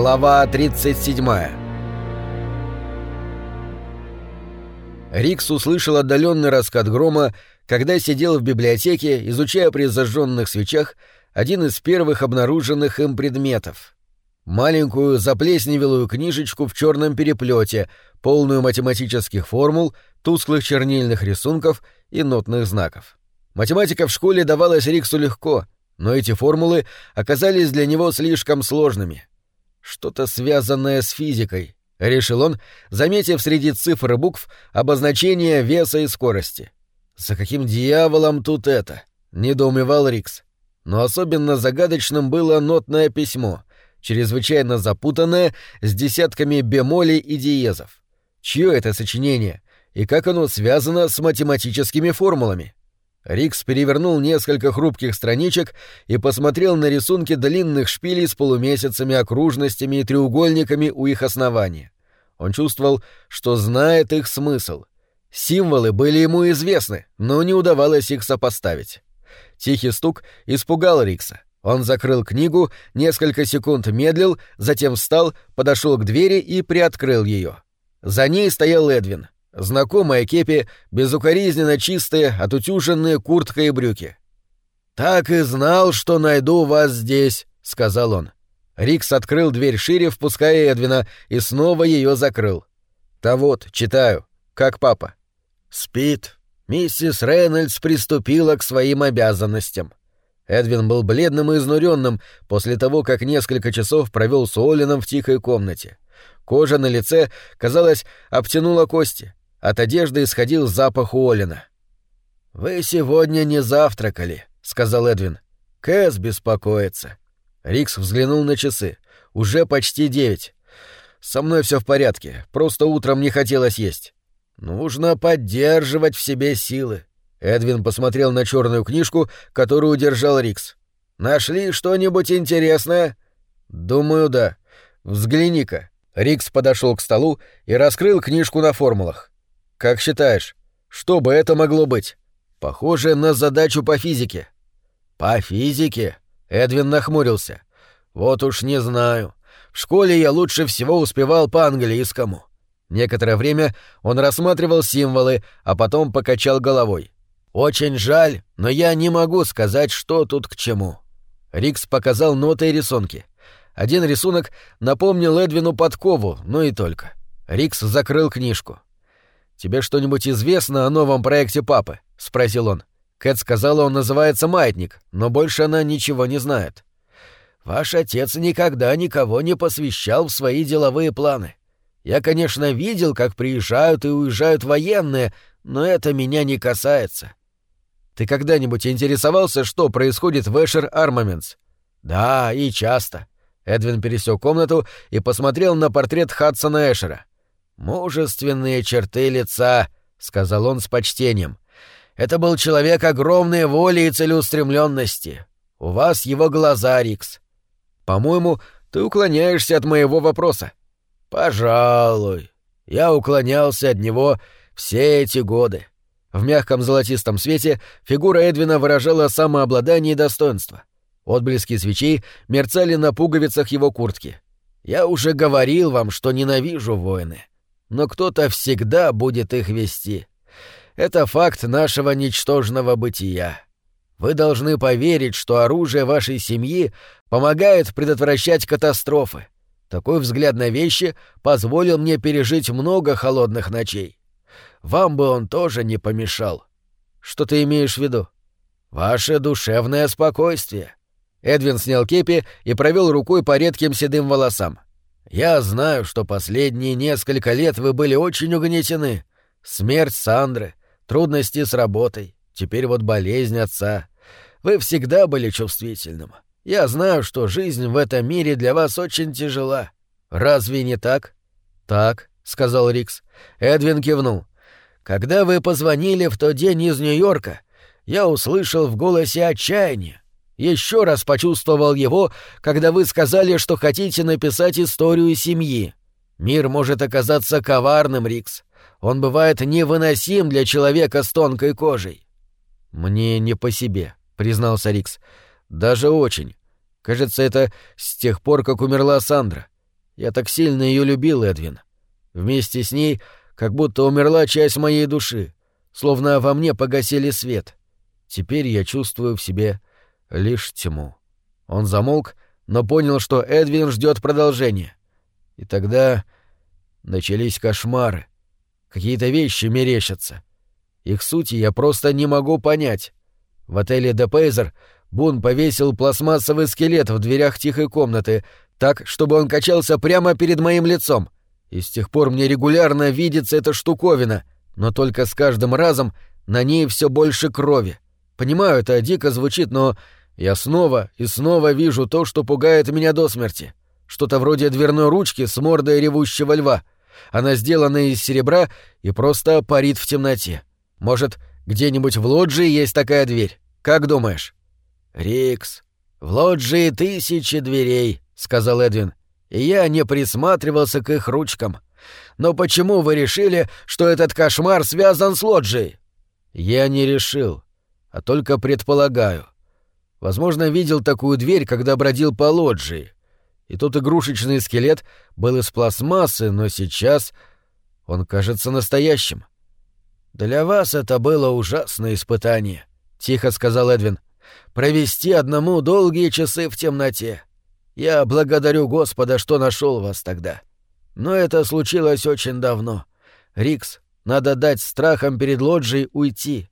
Глава 37 Рикс услышал отдаленный раскат грома, когда сидел в библиотеке, изучая при зажженных свечах один из первых обнаруженных им предметов. Маленькую заплесневелую книжечку в черном переплете, полную математических формул, тусклых чернильных рисунков и нотных знаков. Математика в школе давалась Риксу легко, но эти формулы оказались для него слишком сложными. Что-то связанное с физикой, решил он, заметив среди цифр и букв обозначение веса и скорости. За каким дьяволом тут это? недоумевал Рикс. Но особенно загадочным было нотное письмо, чрезвычайно запутанное, с десятками бемолей и диезов. Чье это сочинение? И как оно связано с математическими формулами? Рикс перевернул несколько хрупких страничек и посмотрел на рисунки длинных шпилей с полумесяцами, окружностями и треугольниками у их основания. Он чувствовал, что знает их смысл. Символы были ему известны, но не удавалось их сопоставить. Тихий стук испугал Рикса. Он закрыл книгу, несколько секунд медлил, затем встал, подошел к двери и приоткрыл ее. За ней стоял Эдвин. Знакомая кепи, безукоризненно чистые, отутюженные куртка и брюки. «Так и знал, что найду вас здесь», — сказал он. Рикс открыл дверь шире, впуская Эдвина, и снова ее закрыл. «Да вот, читаю. Как папа?» «Спит. Миссис Рейнольдс приступила к своим обязанностям». Эдвин был бледным и изнуренным после того, как несколько часов провел с Олином в тихой комнате. Кожа на лице, казалось, обтянула кости. От одежды исходил запах Уоллина. «Вы сегодня не завтракали», — сказал Эдвин. «Кэс беспокоится». Рикс взглянул на часы. «Уже почти девять. Со мной все в порядке, просто утром не хотелось есть». «Нужно поддерживать в себе силы». Эдвин посмотрел на черную книжку, которую держал Рикс. «Нашли что-нибудь интересное?» «Думаю, да. Взгляни-ка». Рикс подошел к столу и раскрыл книжку на формулах. Как считаешь, что бы это могло быть? Похоже на задачу по физике. По физике? Эдвин нахмурился. Вот уж не знаю. В школе я лучше всего успевал по английскому. Некоторое время он рассматривал символы, а потом покачал головой. Очень жаль, но я не могу сказать, что тут к чему. Рикс показал ноты и рисунки. Один рисунок напомнил Эдвину подкову, но и только. Рикс закрыл книжку. «Тебе что-нибудь известно о новом проекте папы?» — спросил он. Кэт сказала, он называется «Маятник», но больше она ничего не знает. «Ваш отец никогда никого не посвящал в свои деловые планы. Я, конечно, видел, как приезжают и уезжают военные, но это меня не касается». «Ты когда-нибудь интересовался, что происходит в Эшер Армаментс?» «Да, и часто». Эдвин пересек комнату и посмотрел на портрет Хадсона Эшера. «Мужественные черты лица», — сказал он с почтением. «Это был человек огромной воли и целеустремленности. У вас его глаза, Рикс. По-моему, ты уклоняешься от моего вопроса». «Пожалуй. Я уклонялся от него все эти годы». В мягком золотистом свете фигура Эдвина выражала самообладание и достоинство. Отблески свечей мерцали на пуговицах его куртки. «Я уже говорил вам, что ненавижу войны но кто-то всегда будет их вести. Это факт нашего ничтожного бытия. Вы должны поверить, что оружие вашей семьи помогает предотвращать катастрофы. Такой взгляд на вещи позволил мне пережить много холодных ночей. Вам бы он тоже не помешал. Что ты имеешь в виду? Ваше душевное спокойствие. Эдвин снял кепи и провел рукой по редким седым волосам. Я знаю, что последние несколько лет вы были очень угнетены. Смерть Сандры, трудности с работой, теперь вот болезнь отца. Вы всегда были чувствительным. Я знаю, что жизнь в этом мире для вас очень тяжела. Разве не так? Так, сказал Рикс. Эдвин кивнул. Когда вы позвонили в тот день из Нью-Йорка, я услышал в голосе отчаяние. Еще раз почувствовал его, когда вы сказали, что хотите написать историю семьи. Мир может оказаться коварным, Рикс. Он бывает невыносим для человека с тонкой кожей. Мне не по себе, признался Рикс. Даже очень. Кажется, это с тех пор, как умерла Сандра. Я так сильно ее любил, Эдвин. Вместе с ней как будто умерла часть моей души, словно во мне погасили свет. Теперь я чувствую в себе лишь тьму. Он замолк, но понял, что Эдвин ждет продолжения. И тогда начались кошмары. Какие-то вещи мерещатся. Их сути я просто не могу понять. В отеле «Де Пейзер» Бун повесил пластмассовый скелет в дверях тихой комнаты, так, чтобы он качался прямо перед моим лицом. И с тех пор мне регулярно видится эта штуковина, но только с каждым разом на ней все больше крови. Понимаю, это дико звучит, но я снова и снова вижу то, что пугает меня до смерти. Что-то вроде дверной ручки с мордой ревущего льва. Она сделана из серебра и просто парит в темноте. Может, где-нибудь в лоджии есть такая дверь? Как думаешь? Рикс, в лоджии тысячи дверей, сказал Эдвин. И я не присматривался к их ручкам. Но почему вы решили, что этот кошмар связан с лоджией? Я не решил, а только предполагаю. Возможно, видел такую дверь, когда бродил по лоджии. И тот игрушечный скелет был из пластмассы, но сейчас он кажется настоящим. «Для вас это было ужасное испытание», — тихо сказал Эдвин. «Провести одному долгие часы в темноте. Я благодарю Господа, что нашел вас тогда. Но это случилось очень давно. Рикс, надо дать страхам перед лоджией уйти.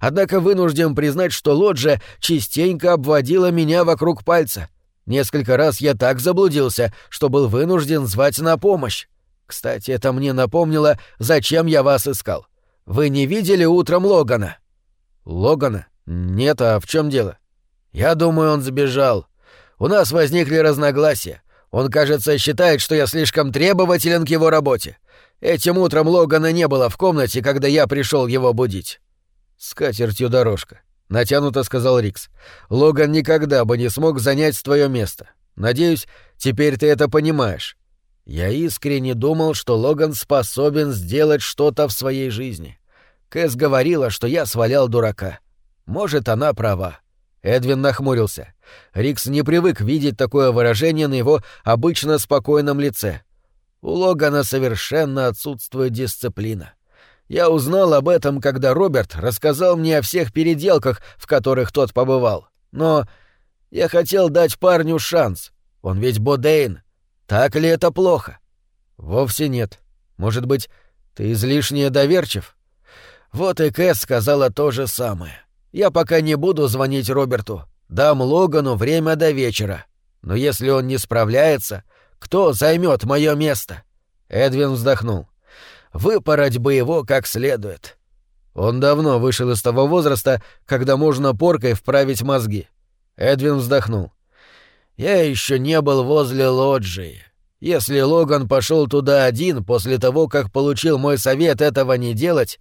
Однако вынужден признать, что лоджия частенько обводила меня вокруг пальца. Несколько раз я так заблудился, что был вынужден звать на помощь. Кстати, это мне напомнило, зачем я вас искал. Вы не видели утром Логана? Логана? Нет, а в чем дело? Я думаю, он сбежал. У нас возникли разногласия. Он, кажется, считает, что я слишком требователен к его работе. Этим утром Логана не было в комнате, когда я пришел его будить. С дорожка. — натянуто сказал Рикс. «Логан никогда бы не смог занять твое место. Надеюсь, теперь ты это понимаешь». Я искренне думал, что Логан способен сделать что-то в своей жизни. Кэс говорила, что я свалял дурака. Может, она права. Эдвин нахмурился. Рикс не привык видеть такое выражение на его обычно спокойном лице. У Логана совершенно отсутствует дисциплина. Я узнал об этом, когда Роберт рассказал мне о всех переделках, в которых тот побывал. Но я хотел дать парню шанс. Он ведь Бодейн. Так ли это плохо? Вовсе нет. Может быть, ты излишне доверчив? Вот и Кэс сказала то же самое. Я пока не буду звонить Роберту. Дам Логану время до вечера. Но если он не справляется, кто займет мое место? Эдвин вздохнул выпороть бы его как следует. Он давно вышел из того возраста, когда можно поркой вправить мозги. Эдвин вздохнул. «Я еще не был возле лоджии. Если Логан пошел туда один после того, как получил мой совет этого не делать,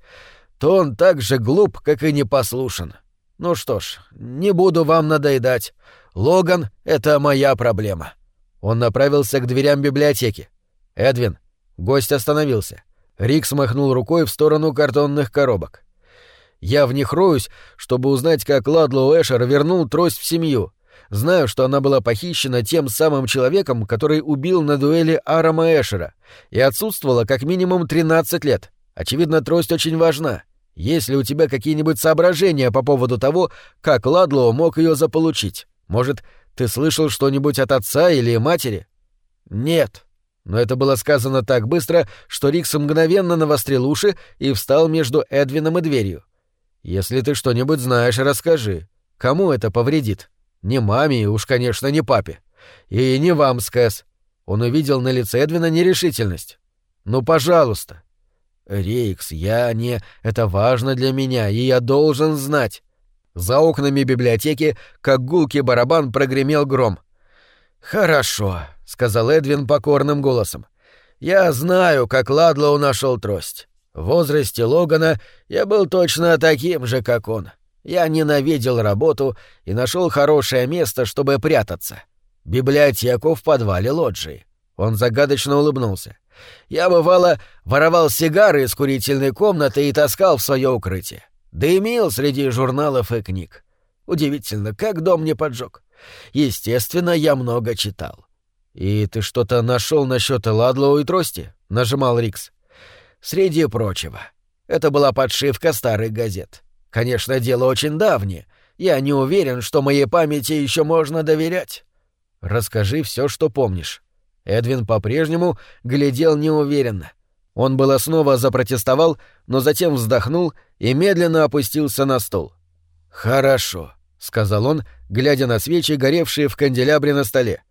то он так же глуп, как и непослушен. Ну что ж, не буду вам надоедать. Логан — это моя проблема». Он направился к дверям библиотеки. «Эдвин». Гость остановился. Рик смахнул рукой в сторону картонных коробок. «Я в них роюсь, чтобы узнать, как Ладлоу Эшер вернул трость в семью. Знаю, что она была похищена тем самым человеком, который убил на дуэли Арама Эшера, и отсутствовала как минимум 13 лет. Очевидно, трость очень важна. Есть ли у тебя какие-нибудь соображения по поводу того, как Ладлоу мог ее заполучить? Может, ты слышал что-нибудь от отца или матери?» «Нет», но это было сказано так быстро, что Рикс мгновенно навострил уши и встал между Эдвином и дверью. «Если ты что-нибудь знаешь, расскажи. Кому это повредит? Не маме и уж, конечно, не папе. И не вам, Скэс». Он увидел на лице Эдвина нерешительность. «Ну, пожалуйста». «Рикс, я не... Это важно для меня, и я должен знать». За окнами библиотеки, как гулкий барабан, прогремел гром. «Хорошо», — сказал Эдвин покорным голосом. «Я знаю, как Ладлоу нашел трость. В возрасте Логана я был точно таким же, как он. Я ненавидел работу и нашел хорошее место, чтобы прятаться. Библиотеку в подвале лоджии». Он загадочно улыбнулся. «Я, бывало, воровал сигары из курительной комнаты и таскал в свое укрытие. Дымил среди журналов и книг. Удивительно, как дом не поджег. Естественно, я много читал. «И ты что-то нашел насчет Ладлоу и трости?» — нажимал Рикс. «Среди прочего. Это была подшивка старых газет. Конечно, дело очень давнее. Я не уверен, что моей памяти еще можно доверять». «Расскажи все, что помнишь». Эдвин по-прежнему глядел неуверенно. Он было снова запротестовал, но затем вздохнул и медленно опустился на стол. «Хорошо», — сказал он, глядя на свечи, горевшие в канделябре на столе.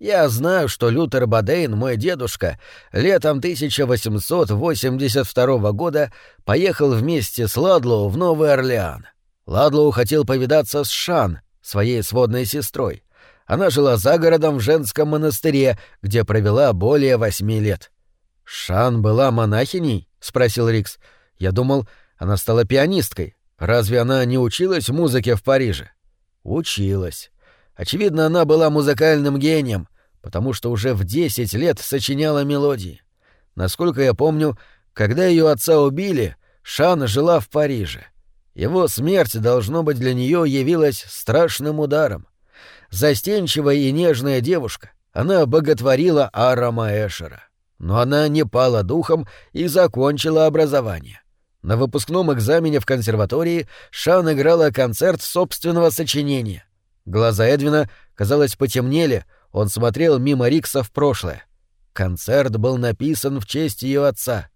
«Я знаю, что Лютер Бадейн, мой дедушка, летом 1882 года поехал вместе с Ладлоу в Новый Орлеан. Ладлоу хотел повидаться с Шан, своей сводной сестрой. Она жила за городом в женском монастыре, где провела более восьми лет. «Шан была монахиней?» — спросил Рикс. «Я думал, она стала пианисткой. Разве она не училась музыке в Париже?» «Училась. Очевидно, она была музыкальным гением, потому что уже в десять лет сочиняла мелодии. Насколько я помню, когда ее отца убили, Шан жила в Париже. Его смерть, должно быть, для нее явилась страшным ударом. Застенчивая и нежная девушка, она боготворила Арама Эшера. Но она не пала духом и закончила образование. На выпускном экзамене в консерватории Шан играла концерт собственного сочинения. Глаза Эдвина, казалось, потемнели, он смотрел мимо Рикса в прошлое. Концерт был написан в честь ее отца.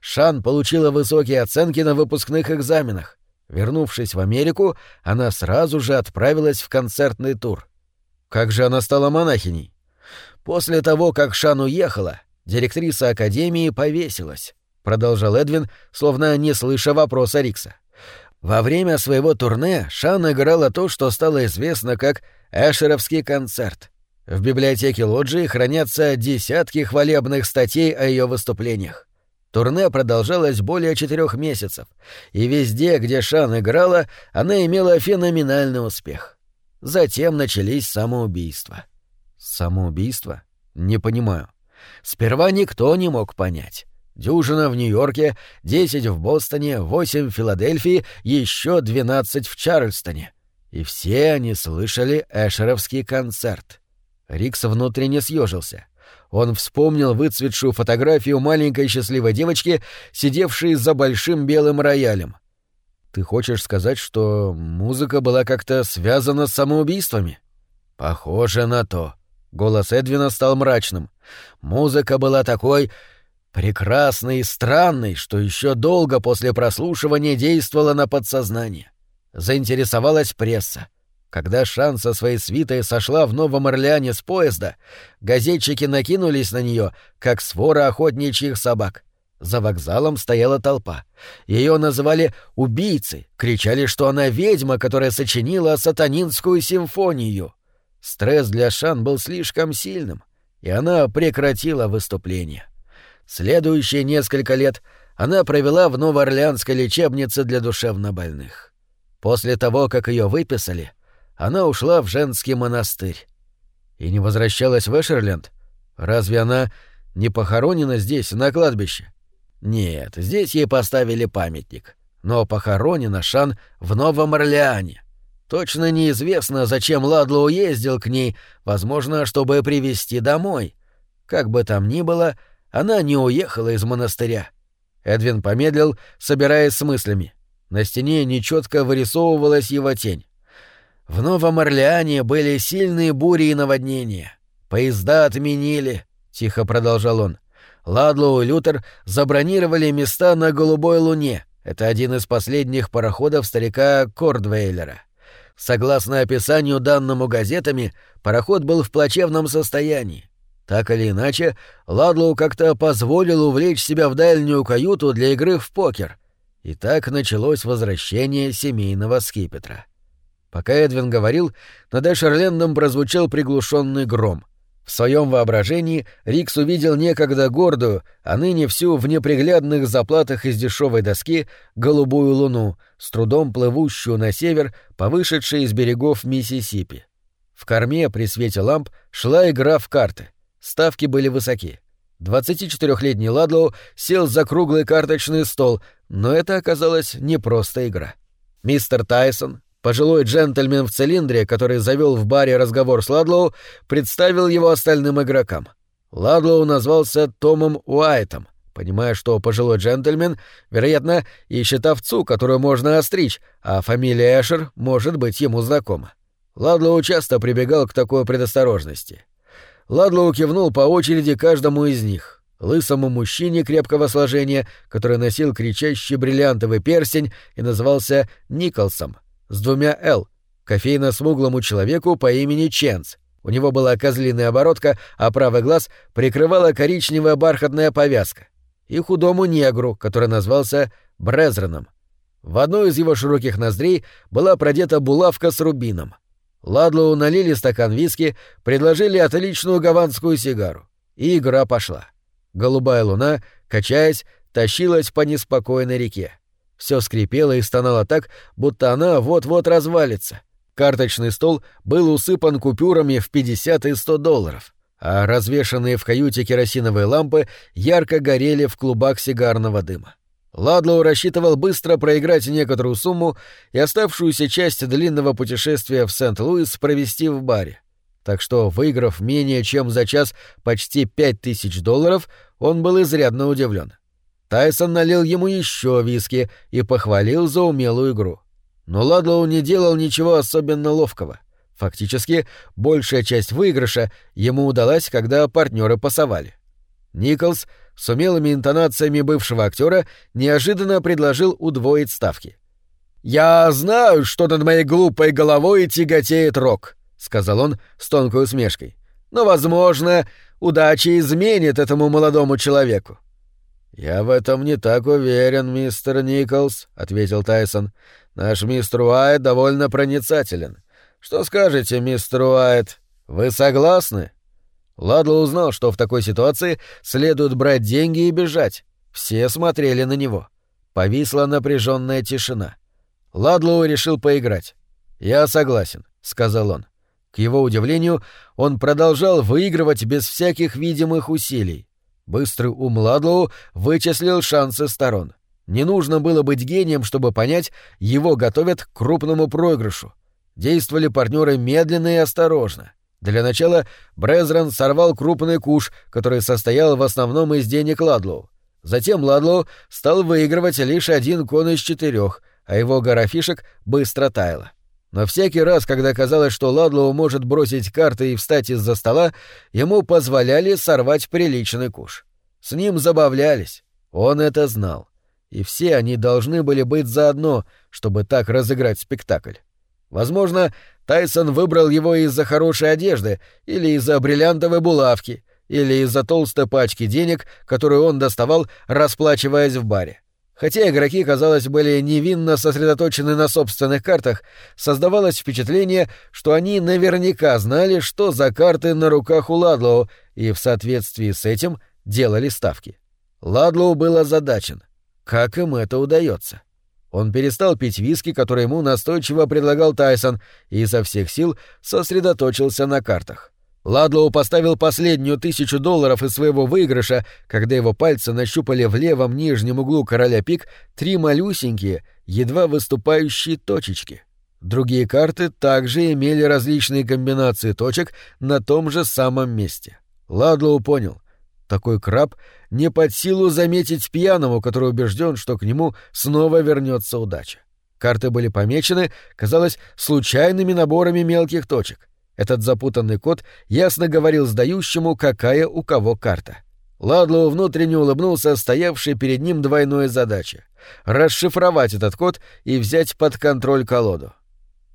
Шан получила высокие оценки на выпускных экзаменах. Вернувшись в Америку, она сразу же отправилась в концертный тур. Как же она стала монахиней? После того, как Шан уехала, директриса Академии повесилась, продолжал Эдвин, словно не слыша вопроса Рикса. Во время своего турне Шан играла то, что стало известно как Эшеровский концерт. В библиотеке лоджии хранятся десятки хвалебных статей о ее выступлениях. Турне продолжалось более четырех месяцев, и везде, где Шан играла, она имела феноменальный успех. Затем начались самоубийства. Самоубийство? Не понимаю. Сперва никто не мог понять. Дюжина в Нью-Йорке, десять в Бостоне, восемь в Филадельфии, еще двенадцать в Чарльстоне. И все они слышали Эшеровский концерт. Рикс внутренне съежился. Он вспомнил выцветшую фотографию маленькой счастливой девочки, сидевшей за большим белым роялем. Ты хочешь сказать, что музыка была как-то связана с самоубийствами? Похоже на то. Голос Эдвина стал мрачным. Музыка была такой прекрасной и странной, что еще долго после прослушивания действовала на подсознание. Заинтересовалась пресса. Когда Шан со своей свитой сошла в Новом Орлеане с поезда, газетчики накинулись на нее, как свора охотничьих собак. За вокзалом стояла толпа. Ее называли «убийцей», кричали, что она ведьма, которая сочинила сатанинскую симфонию. Стресс для Шан был слишком сильным, и она прекратила выступление. Следующие несколько лет она провела в Новоорлеанской лечебнице для душевнобольных. После того, как ее выписали, она ушла в женский монастырь. И не возвращалась в Эшерленд? Разве она не похоронена здесь, на кладбище? Нет, здесь ей поставили памятник. Но похоронена Шан в Новом Орлеане. Точно неизвестно, зачем Ладлоу ездил к ней, возможно, чтобы привезти домой. Как бы там ни было, она не уехала из монастыря. Эдвин помедлил, собираясь с мыслями. На стене нечетко вырисовывалась его тень. В Новом Орлеане были сильные бури и наводнения. Поезда отменили, — тихо продолжал он. Ладлоу и Лютер забронировали места на Голубой Луне. Это один из последних пароходов старика Кордвейлера. Согласно описанию данному газетами, пароход был в плачевном состоянии. Так или иначе, Ладлоу как-то позволил увлечь себя в дальнюю каюту для игры в покер. И так началось возвращение семейного скипетра. Пока Эдвин говорил, над Эшерлендом прозвучал приглушенный гром. В своем воображении Рикс увидел некогда гордую, а ныне всю в неприглядных заплатах из дешевой доски голубую луну, с трудом плывущую на север, повышедшей из берегов Миссисипи. В корме при свете ламп шла игра в карты. Ставки были высоки. 24-летний Ладлоу сел за круглый карточный стол, но это оказалась не просто игра. Мистер Тайсон, Пожилой джентльмен в цилиндре, который завел в баре разговор с Ладлоу, представил его остальным игрокам. Ладлоу назвался Томом Уайтом, понимая, что пожилой джентльмен, вероятно, ищет овцу, которую можно остричь, а фамилия Эшер может быть ему знакома. Ладлоу часто прибегал к такой предосторожности. Ладлоу кивнул по очереди каждому из них. Лысому мужчине крепкого сложения, который носил кричащий бриллиантовый перстень и назывался Николсом — с двумя «Л», кофейно-смуглому человеку по имени Ченс. У него была козлиная оборотка, а правый глаз прикрывала коричневая бархатная повязка. И худому негру, который назвался Брезреном. В одной из его широких ноздрей была продета булавка с рубином. Ладлоу налили стакан виски, предложили отличную гаванскую сигару. И игра пошла. Голубая луна, качаясь, тащилась по неспокойной реке. Все скрипело и стонало так, будто она вот-вот развалится. Карточный стол был усыпан купюрами в 50 и 100 долларов, а развешанные в каюте керосиновые лампы ярко горели в клубах сигарного дыма. Ладлоу рассчитывал быстро проиграть некоторую сумму и оставшуюся часть длинного путешествия в Сент-Луис провести в баре. Так что, выиграв менее чем за час почти пять тысяч долларов, он был изрядно удивлен. Тайсон налил ему еще виски и похвалил за умелую игру. Но Ладлоу не делал ничего особенно ловкого. Фактически, большая часть выигрыша ему удалась, когда партнеры пасовали. Николс с умелыми интонациями бывшего актера неожиданно предложил удвоить ставки. «Я знаю, что над моей глупой головой тяготеет рок», — сказал он с тонкой усмешкой. «Но, возможно, удача изменит этому молодому человеку. «Я в этом не так уверен, мистер Николс», — ответил Тайсон. «Наш мистер Уайт довольно проницателен. Что скажете, мистер Уайт? Вы согласны?» Ладло узнал, что в такой ситуации следует брать деньги и бежать. Все смотрели на него. Повисла напряженная тишина. Ладлоу решил поиграть. «Я согласен», — сказал он. К его удивлению, он продолжал выигрывать без всяких видимых усилий. Быстрый ум Ладлоу вычислил шансы сторон. Не нужно было быть гением, чтобы понять, его готовят к крупному проигрышу. Действовали партнеры медленно и осторожно. Для начала Брезран сорвал крупный куш, который состоял в основном из денег Ладлоу. Затем Ладлоу стал выигрывать лишь один кон из четырех, а его гора фишек быстро таяла. Но всякий раз, когда казалось, что Ладлоу может бросить карты и встать из-за стола, ему позволяли сорвать приличный куш. С ним забавлялись. Он это знал. И все они должны были быть заодно, чтобы так разыграть спектакль. Возможно, Тайсон выбрал его из-за хорошей одежды, или из-за бриллиантовой булавки, или из-за толстой пачки денег, которую он доставал, расплачиваясь в баре. Хотя игроки, казалось, были невинно сосредоточены на собственных картах, создавалось впечатление, что они наверняка знали, что за карты на руках у Ладлоу, и в соответствии с этим делали ставки. Ладлоу был озадачен. Как им это удается? Он перестал пить виски, который ему настойчиво предлагал Тайсон, и изо всех сил сосредоточился на картах. Ладлоу поставил последнюю тысячу долларов из своего выигрыша, когда его пальцы нащупали в левом нижнем углу короля пик три малюсенькие, едва выступающие точечки. Другие карты также имели различные комбинации точек на том же самом месте. Ладлоу понял. Такой краб не под силу заметить пьяному, который убежден, что к нему снова вернется удача. Карты были помечены, казалось, случайными наборами мелких точек. Этот запутанный код ясно говорил сдающему, какая у кого карта. Ладлоу внутренне улыбнулся стоявшей перед ним двойной задаче — расшифровать этот код и взять под контроль колоду.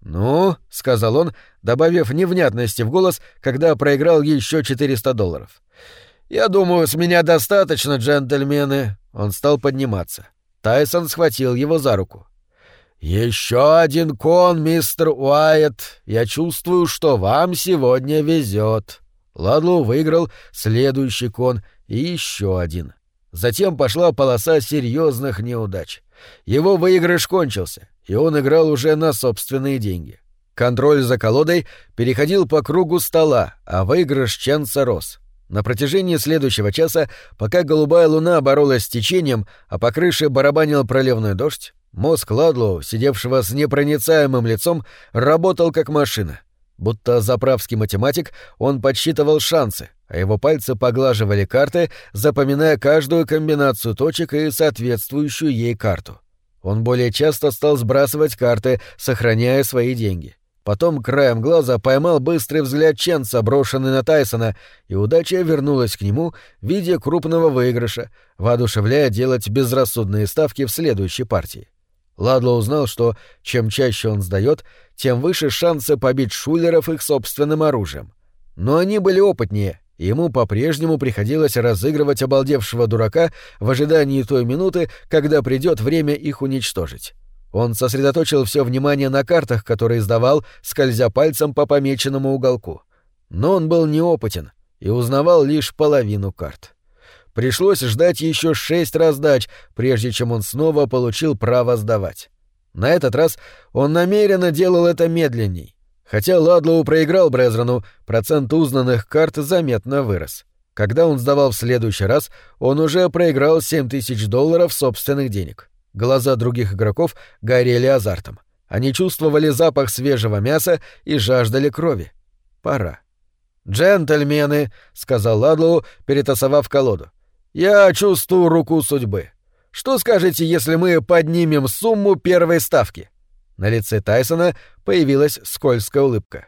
«Ну», — сказал он, добавив невнятности в голос, когда проиграл еще 400 долларов. «Я думаю, с меня достаточно, джентльмены». Он стал подниматься. Тайсон схватил его за руку. «Еще один кон, мистер Уайт. Я чувствую, что вам сегодня везет». Ладлоу выиграл следующий кон и еще один. Затем пошла полоса серьезных неудач. Его выигрыш кончился, и он играл уже на собственные деньги. Контроль за колодой переходил по кругу стола, а выигрыш Ченса рос. На протяжении следующего часа, пока голубая луна боролась с течением, а по крыше барабанил проливной дождь, Мозг Ладлоу, сидевшего с непроницаемым лицом, работал как машина. Будто заправский математик, он подсчитывал шансы, а его пальцы поглаживали карты, запоминая каждую комбинацию точек и соответствующую ей карту. Он более часто стал сбрасывать карты, сохраняя свои деньги. Потом краем глаза поймал быстрый взгляд Ченца, брошенный на Тайсона, и удача вернулась к нему в виде крупного выигрыша, воодушевляя делать безрассудные ставки в следующей партии. Ладло узнал, что чем чаще он сдает, тем выше шансы побить шулеров их собственным оружием. Но они были опытнее, и ему по-прежнему приходилось разыгрывать обалдевшего дурака в ожидании той минуты, когда придет время их уничтожить. Он сосредоточил все внимание на картах, которые сдавал, скользя пальцем по помеченному уголку. Но он был неопытен и узнавал лишь половину карт. Пришлось ждать еще шесть раздач, прежде чем он снова получил право сдавать. На этот раз он намеренно делал это медленней. Хотя Ладлоу проиграл Брезрону, процент узнанных карт заметно вырос. Когда он сдавал в следующий раз, он уже проиграл 7 тысяч долларов собственных денег. Глаза других игроков горели азартом. Они чувствовали запах свежего мяса и жаждали крови. Пора. «Джентльмены», — сказал Ладлоу, перетасовав колоду, — «я чувствую руку судьбы. Что скажете, если мы поднимем сумму первой ставки?» На лице Тайсона появилась скользкая улыбка.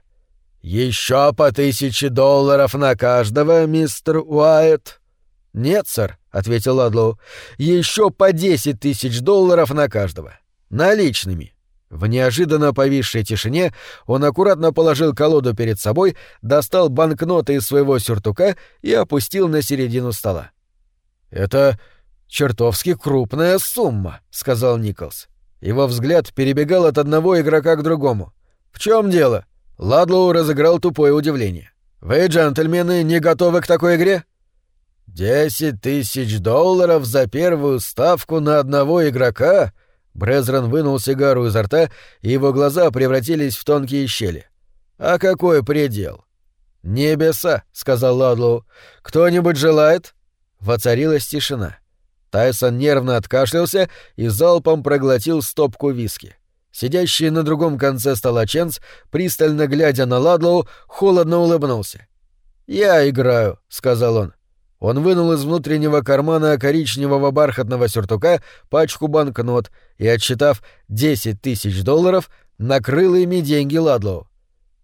«Еще по тысяче долларов на каждого, мистер Уайт?» «Нет, сэр», — ответил Ладлоу. «Еще по десять тысяч долларов на каждого. Наличными». В неожиданно повисшей тишине он аккуратно положил колоду перед собой, достал банкноты из своего сюртука и опустил на середину стола. «Это чертовски крупная сумма», — сказал Николс. Его взгляд перебегал от одного игрока к другому. «В чем дело?» Ладлоу разыграл тупое удивление. «Вы, джентльмены, не готовы к такой игре?» «Десять тысяч долларов за первую ставку на одного игрока?» Брезрон вынул сигару изо рта, и его глаза превратились в тонкие щели. «А какой предел?» «Небеса», — сказал Ладлоу. «Кто-нибудь желает?» Воцарилась тишина. Тайсон нервно откашлялся и залпом проглотил стопку виски. Сидящий на другом конце стола Ченс, пристально глядя на Ладлоу, холодно улыбнулся. «Я играю», — сказал он. Он вынул из внутреннего кармана коричневого бархатного сюртука пачку банкнот и, отсчитав 10 тысяч долларов, накрыл ими деньги Ладлоу.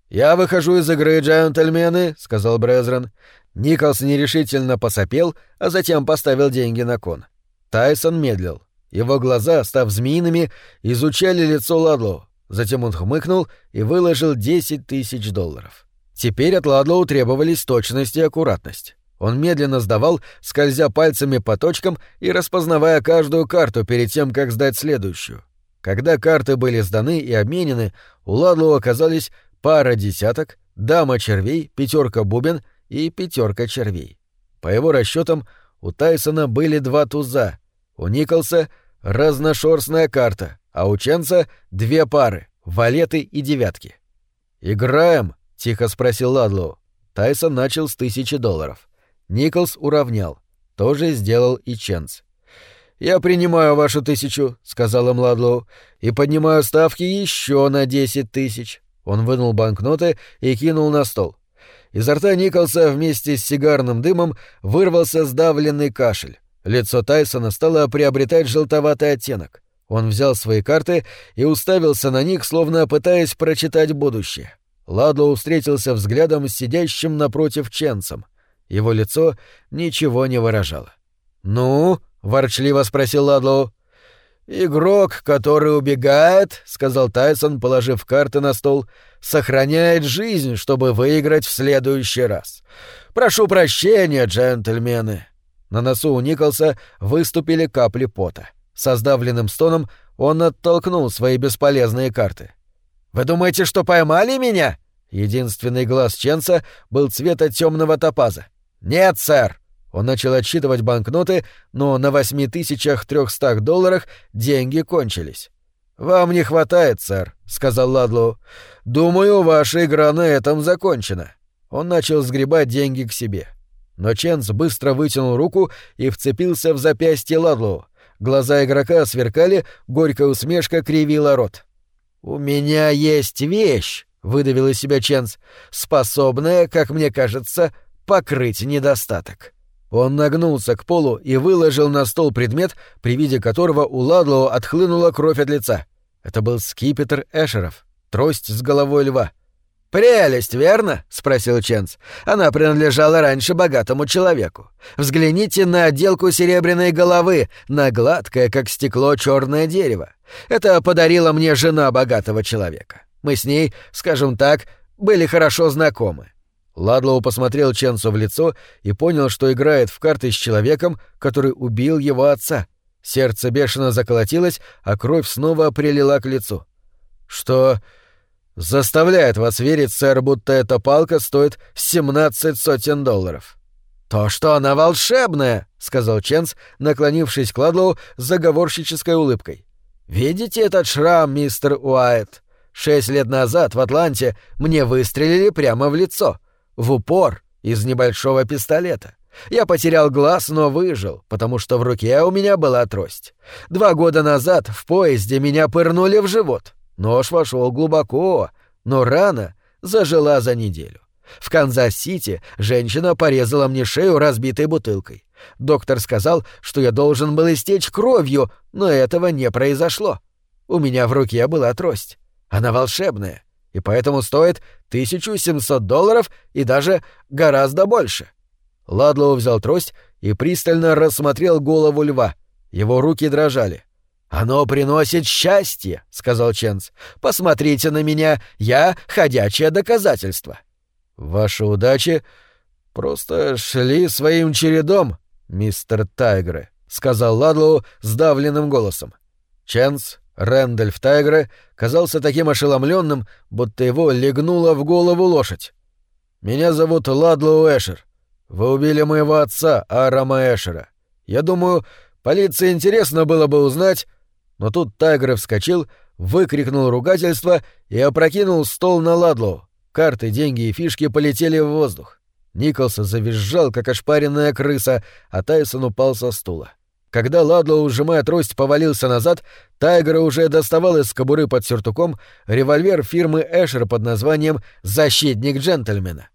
«Я выхожу из игры, джентльмены», — сказал Брезрон. Николс нерешительно посопел, а затем поставил деньги на кон. Тайсон медлил. Его глаза, став змеиными, изучали лицо Ладлоу. Затем он хмыкнул и выложил 10 тысяч долларов. Теперь от Ладлоу требовались точность и аккуратность. Он медленно сдавал, скользя пальцами по точкам и распознавая каждую карту перед тем, как сдать следующую. Когда карты были сданы и обменены, у Ладлоу оказались пара десяток, дама червей, пятерка бубен и пятерка червей. По его расчетам, у Тайсона были два туза, у Николса — разношерстная карта, а у Ченца — две пары — валеты и девятки. «Играем?» — тихо спросил Ладлоу. Тайсон начал с тысячи долларов. Николс уравнял. Тоже сделал и Ченс. «Я принимаю вашу тысячу», — сказал им Ладлоу, — «и поднимаю ставки еще на десять тысяч». Он вынул банкноты и кинул на стол. Изо рта Николса вместе с сигарным дымом вырвался сдавленный кашель. Лицо Тайсона стало приобретать желтоватый оттенок. Он взял свои карты и уставился на них, словно пытаясь прочитать будущее. Ладлоу встретился взглядом с сидящим напротив Ченсом. Его лицо ничего не выражало. «Ну?» — ворчливо спросил Ладлоу. «Игрок, который убегает», — сказал Тайсон, положив карты на стол, — «сохраняет жизнь, чтобы выиграть в следующий раз. Прошу прощения, джентльмены». На носу у Николса выступили капли пота. Со сдавленным стоном он оттолкнул свои бесполезные карты. «Вы думаете, что поймали меня?» Единственный глаз Ченса был цвета темного топаза. «Нет, сэр!» Он начал отсчитывать банкноты, но на восьми тысячах трехстах долларах деньги кончились. «Вам не хватает, сэр», — сказал Ладлоу. «Думаю, ваша игра на этом закончена». Он начал сгребать деньги к себе. Но Ченс быстро вытянул руку и вцепился в запястье Ладлоу. Глаза игрока сверкали, горькая усмешка кривила рот. «У меня есть вещь», — выдавил из себя Ченс, — «способная, как мне кажется, покрыть недостаток». Он нагнулся к полу и выложил на стол предмет, при виде которого у Ладлоу отхлынула кровь от лица. Это был скипетр Эшеров, трость с головой льва. «Прелесть, верно?» — спросил Ченс. «Она принадлежала раньше богатому человеку. Взгляните на отделку серебряной головы, на гладкое, как стекло, черное дерево. Это подарила мне жена богатого человека. Мы с ней, скажем так, были хорошо знакомы. Ладлоу посмотрел Ченсу в лицо и понял, что играет в карты с человеком, который убил его отца. Сердце бешено заколотилось, а кровь снова прилила к лицу. «Что заставляет вас верить, сэр, будто эта палка стоит семнадцать сотен долларов?» «То, что она волшебная», — сказал Ченс, наклонившись к Ладлоу с заговорщической улыбкой. «Видите этот шрам, мистер Уайт? Шесть лет назад в Атланте мне выстрелили прямо в лицо в упор из небольшого пистолета. Я потерял глаз, но выжил, потому что в руке у меня была трость. Два года назад в поезде меня пырнули в живот. Нож вошел глубоко, но рана зажила за неделю. В Канзас-Сити женщина порезала мне шею разбитой бутылкой. Доктор сказал, что я должен был истечь кровью, но этого не произошло. У меня в руке была трость. Она волшебная и поэтому стоит 1700 долларов и даже гораздо больше. Ладлоу взял трость и пристально рассмотрел голову льва. Его руки дрожали. «Оно приносит счастье», — сказал Ченс. «Посмотрите на меня, я ходячее доказательство». «Ваши удачи просто шли своим чередом, мистер Тайгры», — сказал Ладлоу сдавленным голосом. Ченс Рэндальф Тайгре казался таким ошеломленным, будто его легнула в голову лошадь. «Меня зовут Ладлоу Эшер. Вы убили моего отца, Арама Эшера. Я думаю, полиции интересно было бы узнать...» Но тут Тайгре вскочил, выкрикнул ругательство и опрокинул стол на Ладлоу. Карты, деньги и фишки полетели в воздух. Николс завизжал, как ошпаренная крыса, а Тайсон упал со стула. Когда Ладлоу, сжимая трость, повалился назад, Тайгер уже доставал из кобуры под сюртуком револьвер фирмы Эшер под названием «Защитник джентльмена».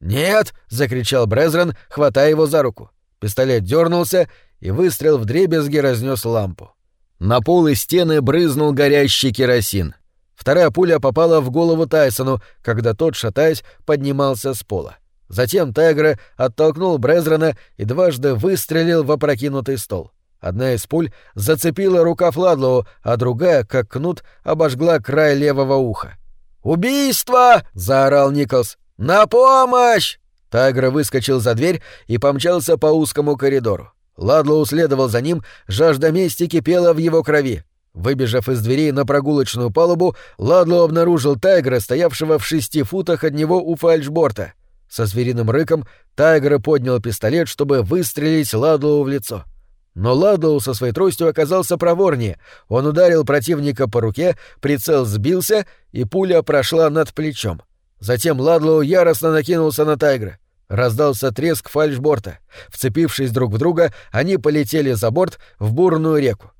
«Нет!» — закричал Брезрен, хватая его за руку. Пистолет дернулся, и выстрел в дребезги разнес лампу. На пол и стены брызнул горящий керосин. Вторая пуля попала в голову Тайсону, когда тот, шатаясь, поднимался с пола. Затем Тайгра оттолкнул Брезрена и дважды выстрелил в опрокинутый стол. Одна из пуль зацепила рукав Ладлоу, а другая, как кнут, обожгла край левого уха. «Убийство!» — заорал Николс. «На помощь!» Тайгра выскочил за дверь и помчался по узкому коридору. Ладлоу следовал за ним, жажда мести кипела в его крови. Выбежав из двери на прогулочную палубу, Ладлоу обнаружил Тайгра, стоявшего в шести футах от него у фальшборта. Со звериным рыком Тайгра поднял пистолет, чтобы выстрелить Ладлоу в лицо. — но Ладоу со своей тростью оказался проворнее. Он ударил противника по руке, прицел сбился, и пуля прошла над плечом. Затем Ладлоу яростно накинулся на Тайгра. Раздался треск фальшборта. Вцепившись друг в друга, они полетели за борт в бурную реку.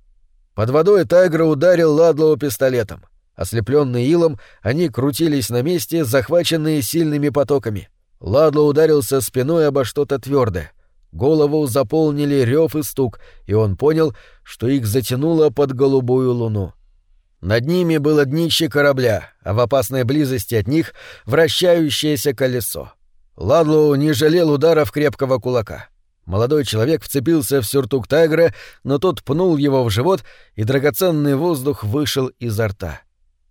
Под водой Тайгра ударил Ладлоу пистолетом. Ослепленные илом, они крутились на месте, захваченные сильными потоками. Ладлоу ударился спиной обо что-то твердое. Голову заполнили рев и стук, и он понял, что их затянуло под голубую луну. Над ними было днище корабля, а в опасной близости от них — вращающееся колесо. Ладлоу не жалел ударов крепкого кулака. Молодой человек вцепился в сюртук тайгра, но тот пнул его в живот, и драгоценный воздух вышел изо рта.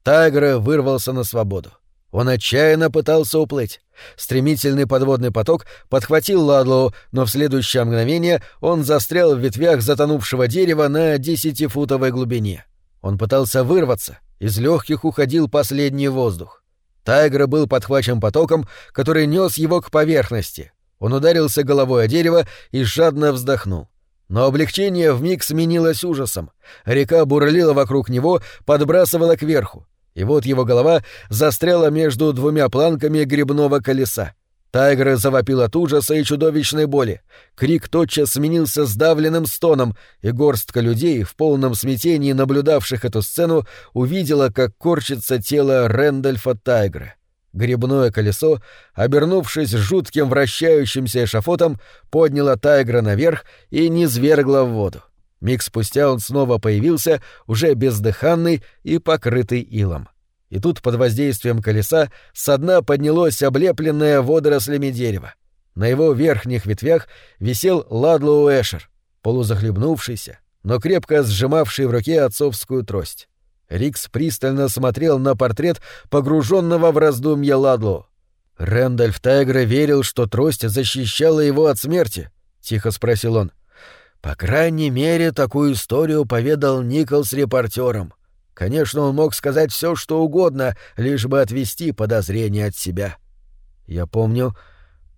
Тайгра вырвался на свободу. Он отчаянно пытался уплыть. Стремительный подводный поток подхватил Ладлоу, но в следующее мгновение он застрял в ветвях затонувшего дерева на десятифутовой глубине. Он пытался вырваться, из легких уходил последний воздух. Тайгра был подхвачен потоком, который нес его к поверхности. Он ударился головой о дерево и жадно вздохнул. Но облегчение вмиг сменилось ужасом. Река бурлила вокруг него, подбрасывала кверху и вот его голова застряла между двумя планками грибного колеса. Тайгер завопил от ужаса и чудовищной боли. Крик тотчас сменился сдавленным стоном, и горстка людей, в полном смятении наблюдавших эту сцену, увидела, как корчится тело Рэндольфа Тайгера. Грибное колесо, обернувшись жутким вращающимся эшафотом, подняло Тайгра наверх и низвергло в воду. Миг спустя он снова появился, уже бездыханный и покрытый илом. И тут под воздействием колеса со дна поднялось облепленное водорослями дерево. На его верхних ветвях висел Ладлоу Эшер, полузахлебнувшийся, но крепко сжимавший в руке отцовскую трость. Рикс пристально смотрел на портрет погруженного в раздумье Ладлоу. «Рэндальф Тайгра верил, что трость защищала его от смерти?» — тихо спросил он. «По крайней мере, такую историю поведал Николс репортерам. Конечно, он мог сказать все, что угодно, лишь бы отвести подозрения от себя. Я помню,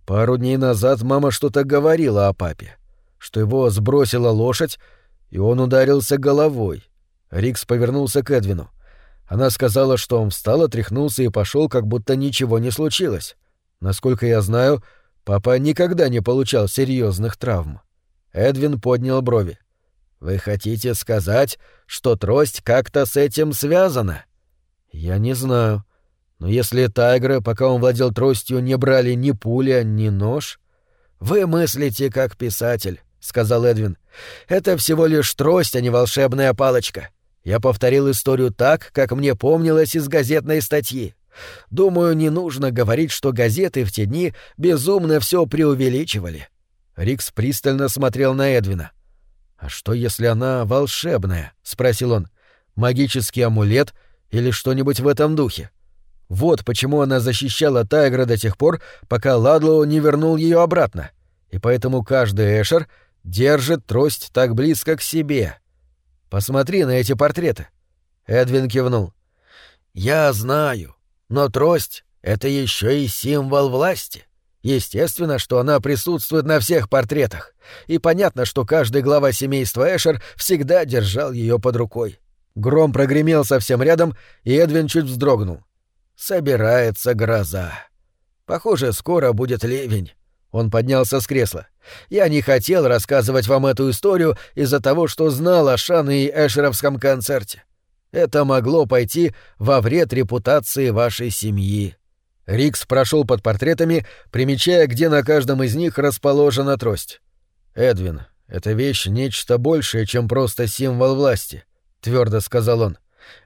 пару дней назад мама что-то говорила о папе, что его сбросила лошадь, и он ударился головой. Рикс повернулся к Эдвину. Она сказала, что он встал, отряхнулся и пошел, как будто ничего не случилось. Насколько я знаю, папа никогда не получал серьезных травм. Эдвин поднял брови. Вы хотите сказать, что трость как-то с этим связана? Я не знаю. Но если Тайгра, пока он владел тростью, не брали ни пуля, ни нож... Вы мыслите как писатель, сказал Эдвин. Это всего лишь трость, а не волшебная палочка. Я повторил историю так, как мне помнилось из газетной статьи. Думаю, не нужно говорить, что газеты в те дни безумно все преувеличивали. Рикс пристально смотрел на Эдвина. «А что, если она волшебная?» — спросил он. «Магический амулет или что-нибудь в этом духе?» Вот почему она защищала Тайгра до тех пор, пока Ладлоу не вернул ее обратно. И поэтому каждый Эшер держит трость так близко к себе. Посмотри на эти портреты. Эдвин кивнул. Я знаю, но трость — это еще и символ власти. Естественно, что она присутствует на всех портретах, и понятно, что каждый глава семейства Эшер всегда держал ее под рукой. Гром прогремел совсем рядом, и Эдвин чуть вздрогнул. «Собирается гроза. Похоже, скоро будет ливень». Он поднялся с кресла. «Я не хотел рассказывать вам эту историю из-за того, что знал о Шан и Эшеровском концерте. Это могло пойти во вред репутации вашей семьи. Рикс прошел под портретами, примечая, где на каждом из них расположена трость. «Эдвин, эта вещь — нечто большее, чем просто символ власти», — твердо сказал он.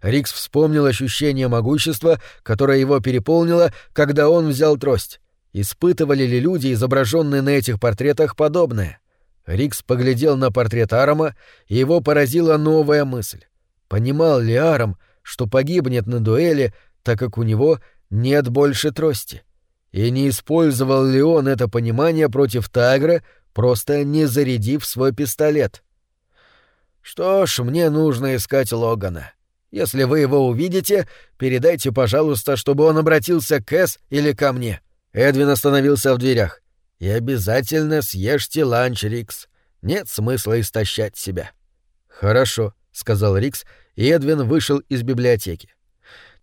Рикс вспомнил ощущение могущества, которое его переполнило, когда он взял трость. Испытывали ли люди, изображенные на этих портретах, подобное? Рикс поглядел на портрет Арама, и его поразила новая мысль. Понимал ли Арам, что погибнет на дуэли, так как у него нет больше трости. И не использовал ли он это понимание против Тагра, просто не зарядив свой пистолет? Что ж, мне нужно искать Логана. Если вы его увидите, передайте, пожалуйста, чтобы он обратился к Эс или ко мне. Эдвин остановился в дверях. И обязательно съешьте ланч, Рикс. Нет смысла истощать себя. Хорошо, сказал Рикс, и Эдвин вышел из библиотеки.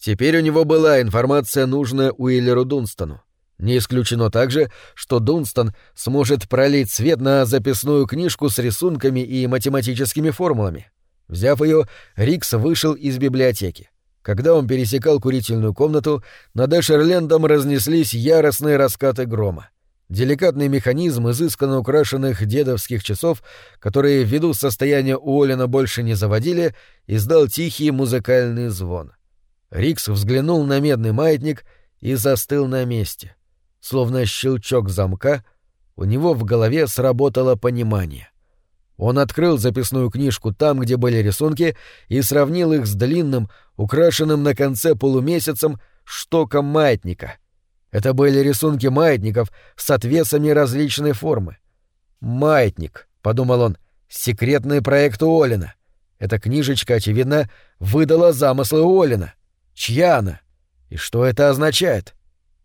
Теперь у него была информация, нужная Уиллеру Дунстону. Не исключено также, что Дунстон сможет пролить свет на записную книжку с рисунками и математическими формулами. Взяв ее, Рикс вышел из библиотеки. Когда он пересекал курительную комнату, над Эшерлендом разнеслись яростные раскаты грома. Деликатный механизм изысканно украшенных дедовских часов, которые ввиду состояния Уоллена больше не заводили, издал тихий музыкальный звон. Рикс взглянул на медный маятник и застыл на месте. Словно щелчок замка, у него в голове сработало понимание. Он открыл записную книжку там, где были рисунки, и сравнил их с длинным, украшенным на конце полумесяцем штоком маятника. Это были рисунки маятников с отвесами различной формы. «Маятник», — подумал он, — «секретный проект Уоллина». Эта книжечка, очевидно, выдала замыслы Уоллина. Чья она? И что это означает?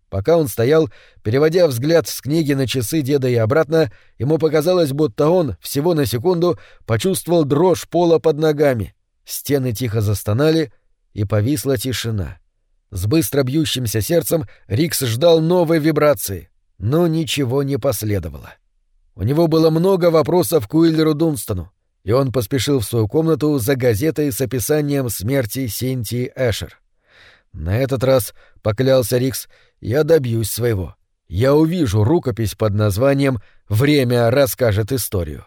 Пока он стоял, переводя взгляд с книги на часы деда и обратно, ему показалось, будто он, всего на секунду, почувствовал дрожь пола под ногами. Стены тихо застонали, и повисла тишина. С быстро бьющимся сердцем Рикс ждал новой вибрации. Но ничего не последовало. У него было много вопросов к Уиллеру Дунстону, и он поспешил в свою комнату за газетой с описанием смерти Синтии Эшер. На этот раз, поклялся Рикс, я добьюсь своего. Я увижу рукопись под названием «Время расскажет историю».